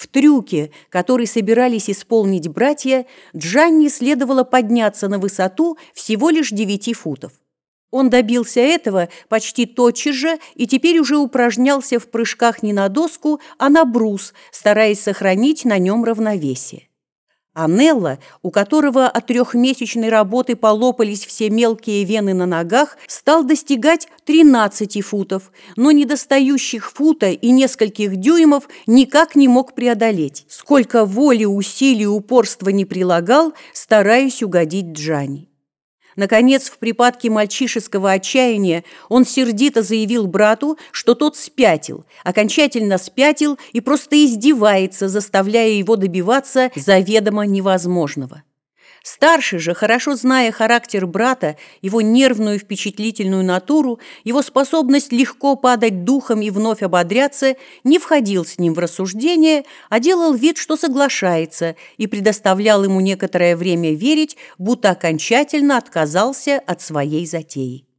В трюке, который собирались исполнить братья, Джанни следовало подняться на высоту всего лишь 9 футов. Он добился этого почти тотчас же и теперь уже упражнялся в прыжках не на доску, а на брус, стараясь сохранить на нем равновесие. Анелла, у которого от трехмесячной работы полопались все мелкие вены на ногах, стал достигать 13 футов, но недостающих фута и нескольких дюймов никак не мог преодолеть. Сколько воли, усилий, упорства не прилагал, стараясь угодить Джани. Наконец, в припадке мальчишеского отчаяния он сердито заявил брату, что тот спятил, окончательно спятил и просто издевается, заставляя его добиваться заведомо невозможного. Старший же, хорошо зная характер брата, его нервную впечатлительную натуру, его способность легко падать духом и вновь ободряться, не входил с ним в рассуждение, а делал вид, что соглашается, и предоставлял ему некоторое время верить, будто окончательно отказался от своей затеи.